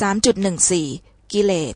สามจุดหนึ่งสี่กิเลส